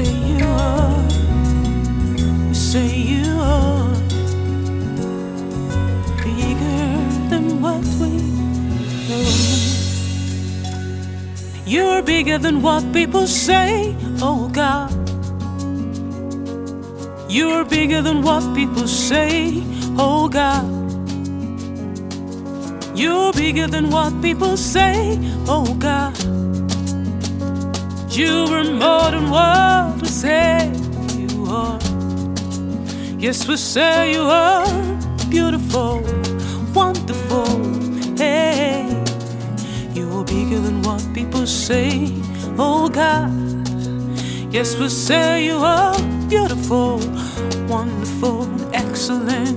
you are. Say you are bigger than what we know. You're bigger than what people say, oh God. You're bigger than what people say, oh God. You're bigger than what people say, oh God. You are more than what we say you are. Yes, we say you are beautiful, wonderful. Hey, you are bigger than what people say, oh God. Yes, we say you are beautiful, wonderful, excellent.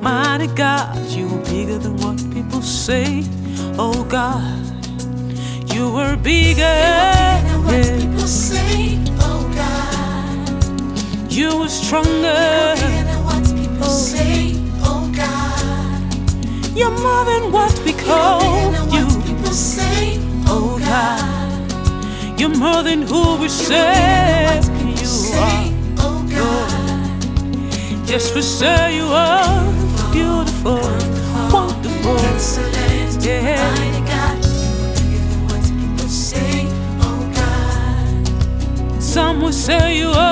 Mighty God, you are bigger than what people say, oh God. You are bigger. than what people say, oh God. You were stronger. Bigger than what people oh. say, oh God. You're more than what we Bigger call you. what people say, Oh oh God. You're more than who we Bigger say you say, are. oh God. Yes, we say you are beautiful, wonderful. Excellent, Say you are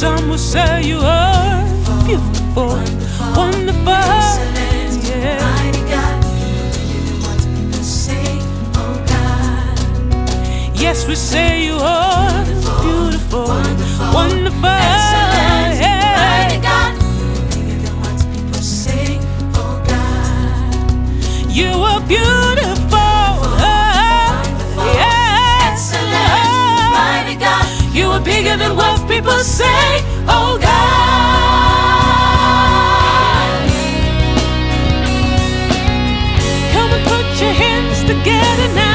Some will say you are beautiful, wonderful. Excellent, Yeah. mighty God. You're bigger than what people say, oh God. Yes, we say you are beautiful, Wonderful, wonderful. Excellent, Yeah. mighty God. Bigger than what people say, oh God. You are beautiful. People say, oh God. Come and put your hands together now.